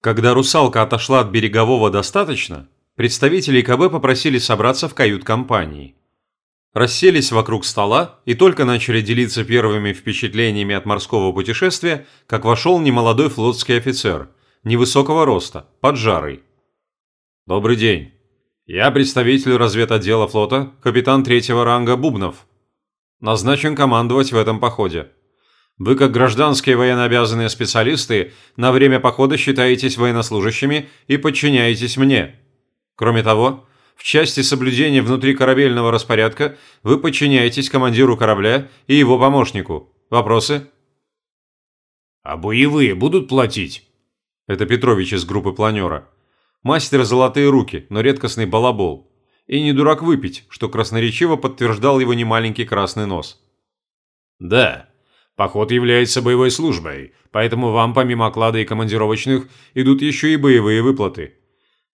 Когда «Русалка» отошла от берегового достаточно, представители КБ попросили собраться в кают-компании. Расселись вокруг стола и только начали делиться первыми впечатлениями от морского путешествия, как вошел немолодой флотский офицер, невысокого роста, поджарый. «Добрый день. Я представитель разведотдела флота, капитан третьего ранга Бубнов. Назначен командовать в этом походе. Вы, как гражданские военнообязанные специалисты, на время похода считаетесь военнослужащими и подчиняетесь мне. Кроме того, в части соблюдения внутрикорабельного распорядка вы подчиняетесь командиру корабля и его помощнику. Вопросы? А боевые будут платить? Это Петрович из группы планера. Мастер золотые руки, но редкостный балабол. И не дурак выпить, что красноречиво подтверждал его немаленький красный нос. Да, Поход является боевой службой, поэтому вам помимо оклада и командировочных идут еще и боевые выплаты.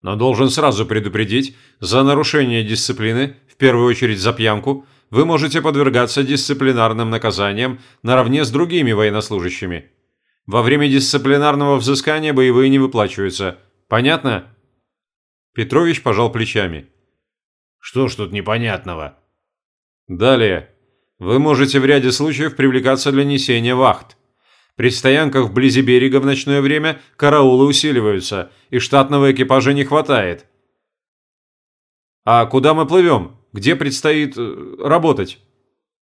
Но должен сразу предупредить, за нарушение дисциплины, в первую очередь за пьянку, вы можете подвергаться дисциплинарным наказаниям наравне с другими военнослужащими. Во время дисциплинарного взыскания боевые не выплачиваются. Понятно? Петрович пожал плечами. Что ж тут непонятного? Далее. Вы можете в ряде случаев привлекаться для несения вахт. При стоянках вблизи берега в ночное время караулы усиливаются, и штатного экипажа не хватает. А куда мы плывем? Где предстоит э, работать?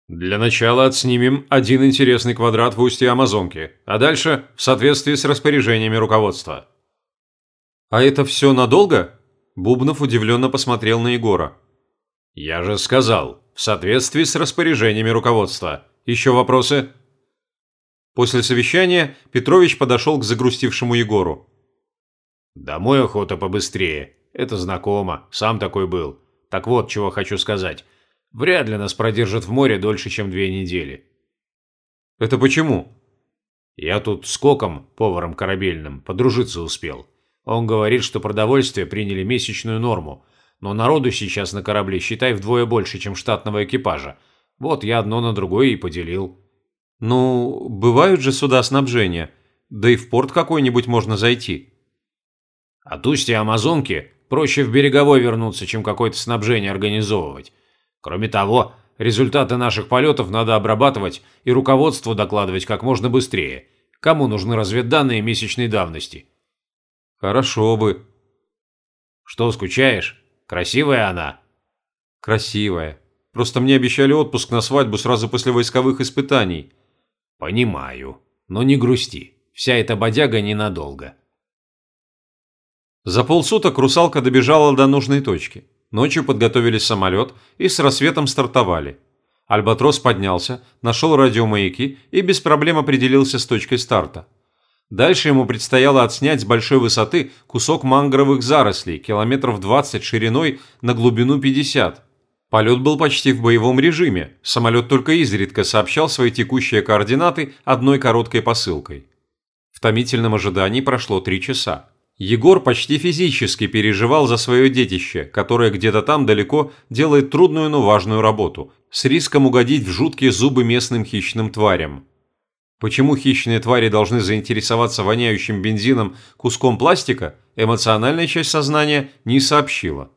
Для начала отснимем один интересный квадрат в устье Амазонки, а дальше в соответствии с распоряжениями руководства. А это все надолго? Бубнов удивленно посмотрел на Егора. Я же сказал, в соответствии с распоряжениями руководства. Еще вопросы? После совещания Петрович подошел к загрустившему Егору. «Домой охота побыстрее. Это знакомо. Сам такой был. Так вот, чего хочу сказать. Вряд ли нас продержат в море дольше, чем две недели». «Это почему?» «Я тут с Коком, поваром корабельным, подружиться успел. Он говорит, что продовольствие приняли месячную норму, но народу сейчас на корабле, считай, вдвое больше, чем штатного экипажа. Вот я одно на другое и поделил. Ну, бывают же суда снабжения. Да и в порт какой-нибудь можно зайти. От устья Амазонки проще в береговой вернуться, чем какое-то снабжение организовывать. Кроме того, результаты наших полетов надо обрабатывать и руководству докладывать как можно быстрее. Кому нужны разведданные месячной давности? Хорошо бы. Что, скучаешь? Красивая она?» «Красивая. Просто мне обещали отпуск на свадьбу сразу после войсковых испытаний». «Понимаю. Но не грусти. Вся эта бодяга ненадолго». За полсуток русалка добежала до нужной точки. Ночью подготовили самолет и с рассветом стартовали. Альбатрос поднялся, нашел радиомаяки и без проблем определился с точкой старта. Дальше ему предстояло отснять с большой высоты кусок мангровых зарослей, километров 20 шириной на глубину 50. Полет был почти в боевом режиме, самолет только изредка сообщал свои текущие координаты одной короткой посылкой. В томительном ожидании прошло три часа. Егор почти физически переживал за свое детище, которое где-то там далеко делает трудную, но важную работу, с риском угодить в жуткие зубы местным хищным тварям. Почему хищные твари должны заинтересоваться воняющим бензином куском пластика, эмоциональная часть сознания не сообщила.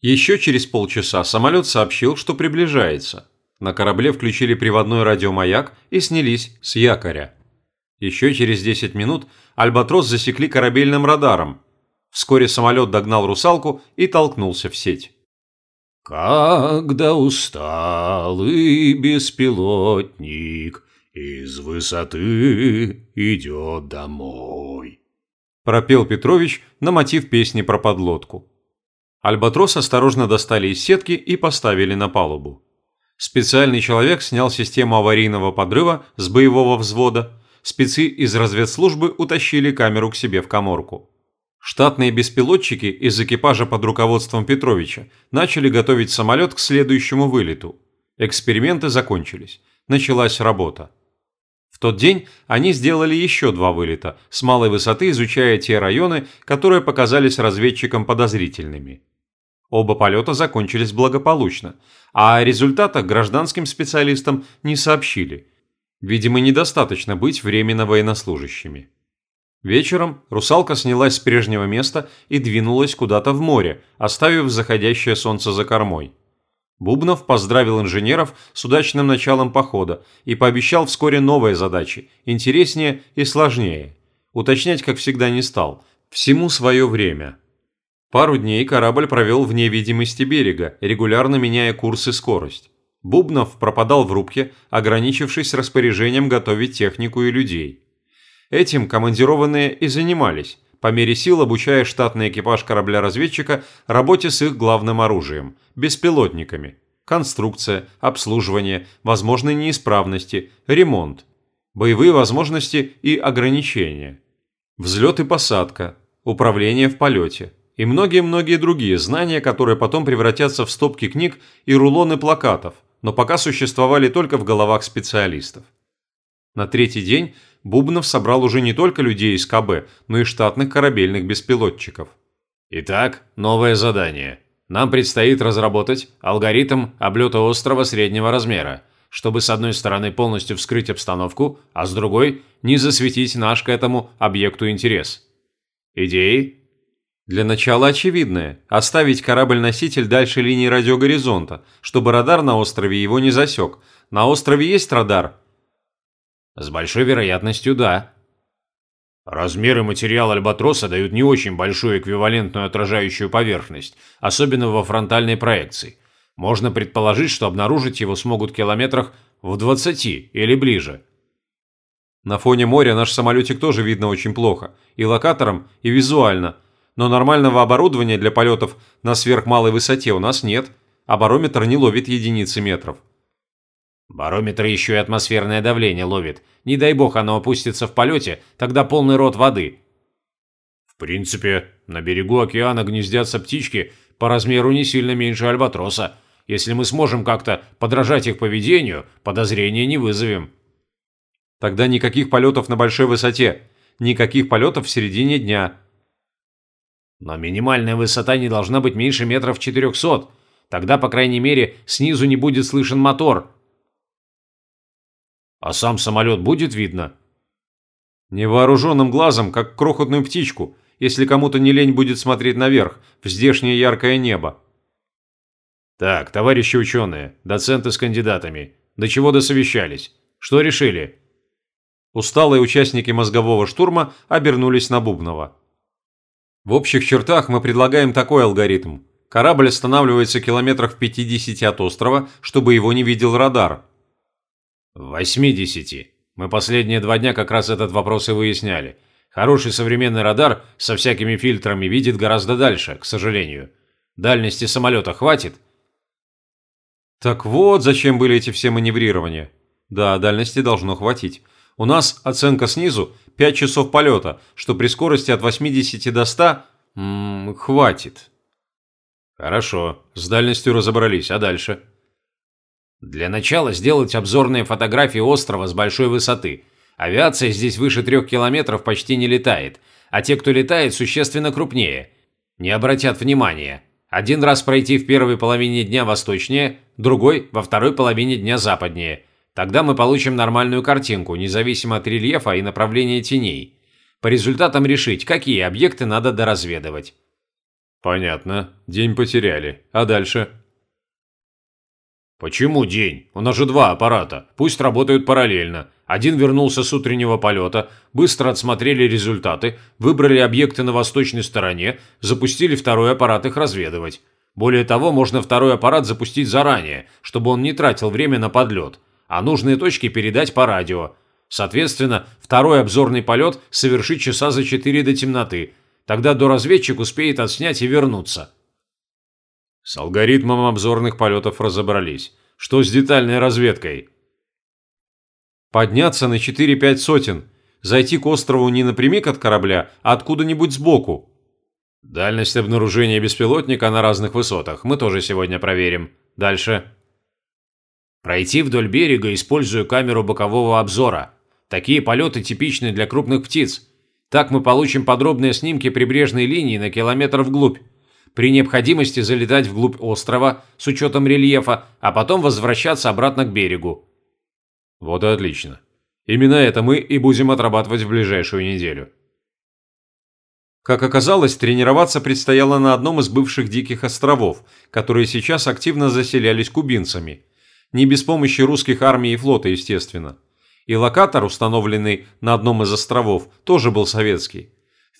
Еще через полчаса самолет сообщил, что приближается. На корабле включили приводной радиомаяк и снялись с якоря. Еще через 10 минут «Альбатрос» засекли корабельным радаром. Вскоре самолет догнал «Русалку» и толкнулся в сеть. «Когда усталый беспилотник из высоты идет домой», – пропел Петрович на мотив песни про подлодку. Альбатрос осторожно достали из сетки и поставили на палубу. Специальный человек снял систему аварийного подрыва с боевого взвода, спецы из разведслужбы утащили камеру к себе в коморку. Штатные беспилотчики из экипажа под руководством Петровича начали готовить самолет к следующему вылету. Эксперименты закончились. Началась работа. Тот день они сделали еще два вылета, с малой высоты изучая те районы, которые показались разведчикам подозрительными. Оба полета закончились благополучно, а о результатах гражданским специалистам не сообщили. Видимо, недостаточно быть временно военнослужащими. Вечером русалка снялась с прежнего места и двинулась куда-то в море, оставив заходящее солнце за кормой. Бубнов поздравил инженеров с удачным началом похода и пообещал вскоре новые задачи, интереснее и сложнее. Уточнять, как всегда, не стал. Всему свое время. Пару дней корабль провел вне видимости берега, регулярно меняя курс и скорость. Бубнов пропадал в рубке, ограничившись распоряжением готовить технику и людей. Этим командированные и занимались, по мере сил обучая штатный экипаж корабля-разведчика работе с их главным оружием – беспилотниками. Конструкция, обслуживание, возможные неисправности, ремонт, боевые возможности и ограничения. Взлет и посадка, управление в полете и многие-многие другие знания, которые потом превратятся в стопки книг и рулоны плакатов, но пока существовали только в головах специалистов. На третий день Бубнов собрал уже не только людей из КБ, но и штатных корабельных беспилотчиков. Итак, новое задание. Нам предстоит разработать алгоритм облета острова среднего размера, чтобы с одной стороны полностью вскрыть обстановку, а с другой – не засветить наш к этому объекту интерес. Идеи? Для начала очевидное – оставить корабль-носитель дальше линии радиогоризонта, чтобы радар на острове его не засек. На острове есть радар, с большой вероятностью, да. Размеры материала альбатроса дают не очень большую эквивалентную отражающую поверхность, особенно во фронтальной проекции. Можно предположить, что обнаружить его смогут в километрах в 20 или ближе. На фоне моря наш самолетик тоже видно очень плохо, и локатором, и визуально. Но нормального оборудования для полетов на сверхмалой высоте у нас нет, а барометр не ловит единицы метров. Барометр еще и атмосферное давление ловит. Не дай бог оно опустится в полете, тогда полный рот воды. В принципе, на берегу океана гнездятся птички по размеру не сильно меньше альбатроса. Если мы сможем как-то подражать их поведению, подозрения не вызовем. Тогда никаких полетов на большой высоте, никаких полетов в середине дня. Но минимальная высота не должна быть меньше метров 400. Тогда, по крайней мере, снизу не будет слышен мотор, а сам самолет будет видно? Невооруженным глазом, как крохотную птичку, если кому-то не лень будет смотреть наверх, в здешнее яркое небо. Так, товарищи ученые, доценты с кандидатами, до чего досовещались? Что решили? Усталые участники мозгового штурма обернулись на Бубнова. В общих чертах мы предлагаем такой алгоритм. Корабль останавливается километрах в 50 от острова, чтобы его не видел радар, в 80. Мы последние два дня как раз этот вопрос и выясняли. Хороший современный радар со всякими фильтрами видит гораздо дальше, к сожалению. Дальности самолета хватит? Так вот, зачем были эти все маневрирования. Да, дальности должно хватить. У нас оценка снизу 5 часов полета, что при скорости от 80 до 100 м -м, хватит. Хорошо, с дальностью разобрались, а дальше? Для начала сделать обзорные фотографии острова с большой высоты. Авиация здесь выше трех километров почти не летает, а те, кто летает, существенно крупнее. Не обратят внимания. Один раз пройти в первой половине дня восточнее, другой – во второй половине дня западнее. Тогда мы получим нормальную картинку, независимо от рельефа и направления теней. По результатам решить, какие объекты надо доразведывать. Понятно. День потеряли. А дальше? «Почему день? У нас же два аппарата. Пусть работают параллельно. Один вернулся с утреннего полета, быстро отсмотрели результаты, выбрали объекты на восточной стороне, запустили второй аппарат их разведывать. Более того, можно второй аппарат запустить заранее, чтобы он не тратил время на подлет, а нужные точки передать по радио. Соответственно, второй обзорный полет совершить часа за 4 до темноты. Тогда до разведчик успеет отснять и вернуться. С алгоритмом обзорных полетов разобрались. Что с детальной разведкой? Подняться на 4-5 сотен. Зайти к острову не напрямик от корабля, а откуда-нибудь сбоку. Дальность обнаружения беспилотника на разных высотах мы тоже сегодня проверим. Дальше. Пройти вдоль берега, используя камеру бокового обзора. Такие полеты типичны для крупных птиц. Так мы получим подробные снимки прибрежной линии на километр вглубь при необходимости залетать вглубь острова с учетом рельефа, а потом возвращаться обратно к берегу. Вот и отлично. Именно это мы и будем отрабатывать в ближайшую неделю. Как оказалось, тренироваться предстояло на одном из бывших диких островов, которые сейчас активно заселялись кубинцами. Не без помощи русских армий и флота, естественно. И локатор, установленный на одном из островов, тоже был советский.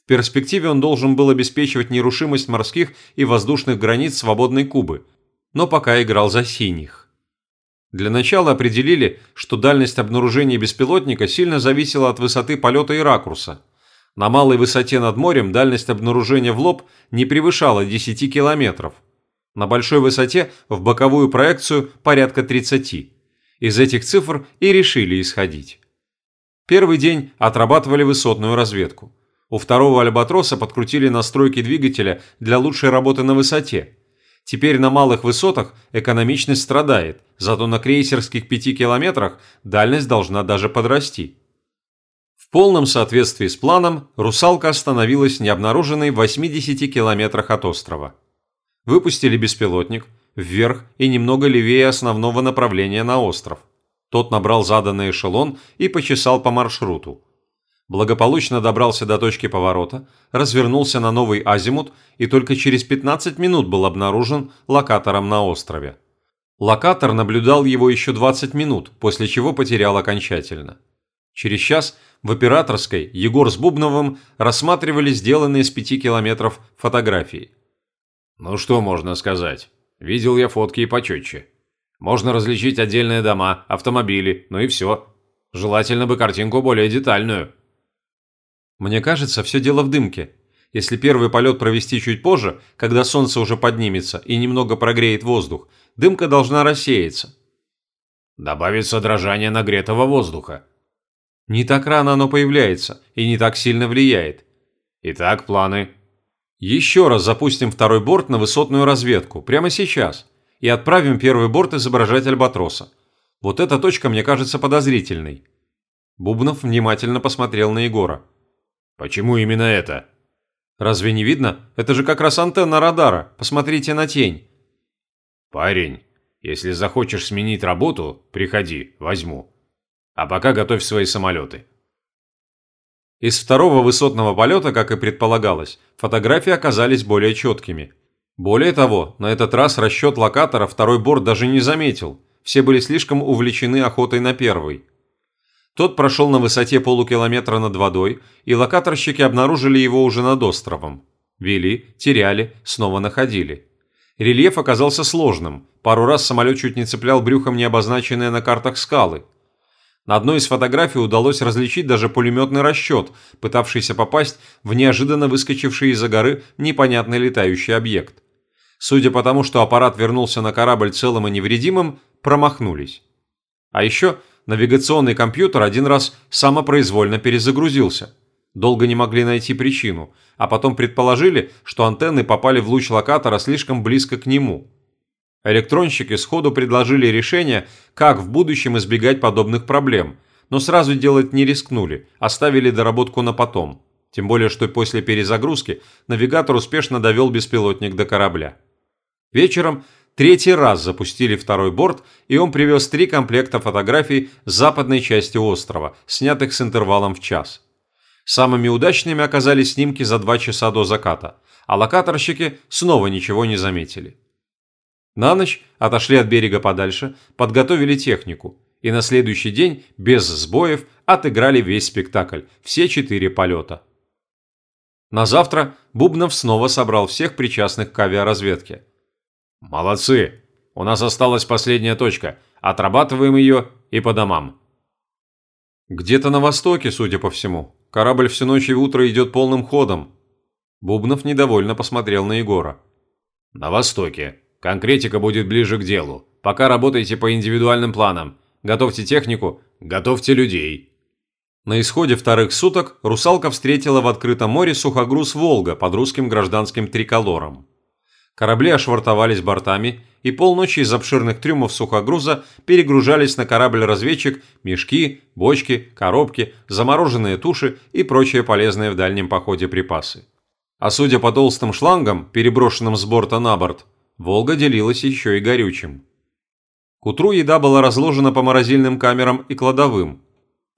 В перспективе он должен был обеспечивать нерушимость морских и воздушных границ свободной Кубы, но пока играл за синих. Для начала определили, что дальность обнаружения беспилотника сильно зависела от высоты полета и ракурса – на малой высоте над морем дальность обнаружения в лоб не превышала 10 километров. На большой высоте в боковую проекцию порядка 30. Из этих цифр и решили исходить. Первый день отрабатывали высотную разведку. У второго альбатроса подкрутили настройки двигателя для лучшей работы на высоте. Теперь на малых высотах экономичность страдает, зато на крейсерских 5 километрах дальность должна даже подрасти полном соответствии с планом «Русалка» остановилась необнаруженной в 80 километрах от острова. Выпустили беспилотник вверх и немного левее основного направления на остров. Тот набрал заданный эшелон и почесал по маршруту. Благополучно добрался до точки поворота, развернулся на новый азимут и только через 15 минут был обнаружен локатором на острове. Локатор наблюдал его еще 20 минут, после чего потерял окончательно. Через час в операторской Егор с Бубновым рассматривали сделанные с пяти километров фотографии. «Ну что можно сказать? Видел я фотки и почетче. Можно различить отдельные дома, автомобили, ну и все. Желательно бы картинку более детальную». «Мне кажется, все дело в дымке. Если первый полет провести чуть позже, когда солнце уже поднимется и немного прогреет воздух, дымка должна рассеяться». «Добавится дрожание нагретого воздуха», не так рано оно появляется и не так сильно влияет. Итак, планы. Еще раз запустим второй борт на высотную разведку, прямо сейчас, и отправим первый борт изображать Альбатроса. Вот эта точка мне кажется подозрительной. Бубнов внимательно посмотрел на Егора. Почему именно это? Разве не видно? Это же как раз антенна радара. Посмотрите на тень. Парень, если захочешь сменить работу, приходи, возьму. А пока готовь свои самолеты. Из второго высотного полета, как и предполагалось, фотографии оказались более четкими. Более того, на этот раз расчет локатора второй борт даже не заметил, все были слишком увлечены охотой на первый. Тот прошел на высоте полукилометра над водой, и локаторщики обнаружили его уже над островом. Вели, теряли, снова находили. Рельеф оказался сложным, пару раз самолет чуть не цеплял брюхом необозначенные на картах скалы – на одной из фотографий удалось различить даже пулеметный расчет, пытавшийся попасть в неожиданно выскочивший из-за горы непонятный летающий объект. Судя по тому, что аппарат вернулся на корабль целым и невредимым, промахнулись. А еще навигационный компьютер один раз самопроизвольно перезагрузился. Долго не могли найти причину, а потом предположили, что антенны попали в луч локатора слишком близко к нему – Электронщики сходу предложили решение, как в будущем избегать подобных проблем, но сразу делать не рискнули, оставили доработку на потом. Тем более, что после перезагрузки навигатор успешно довел беспилотник до корабля. Вечером третий раз запустили второй борт, и он привез три комплекта фотографий с западной части острова, снятых с интервалом в час. Самыми удачными оказались снимки за два часа до заката, а локаторщики снова ничего не заметили. На ночь отошли от берега подальше, подготовили технику, и на следующий день, без сбоев, отыграли весь спектакль, все четыре полета. На завтра Бубнов снова собрал всех причастных к авиаразведке. «Молодцы! У нас осталась последняя точка. Отрабатываем ее и по домам». «Где-то на востоке, судя по всему. Корабль всю ночь и утро идет полным ходом». Бубнов недовольно посмотрел на Егора. «На востоке. Конкретика будет ближе к делу. Пока работайте по индивидуальным планам. Готовьте технику, готовьте людей. На исходе вторых суток «Русалка» встретила в открытом море сухогруз «Волга» под русским гражданским триколором. Корабли ошвартовались бортами, и полночи из обширных трюмов сухогруза перегружались на корабль-разведчик мешки, бочки, коробки, замороженные туши и прочие полезные в дальнем походе припасы. А судя по толстым шлангам, переброшенным с борта на борт, Волга делилась еще и горючим. К утру еда была разложена по морозильным камерам и кладовым.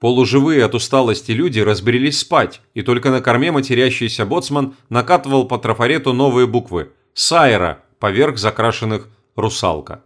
Полуживые от усталости люди разбрелись спать, и только на корме матерящийся боцман накатывал по трафарету новые буквы «Сайра» поверх закрашенных «Русалка».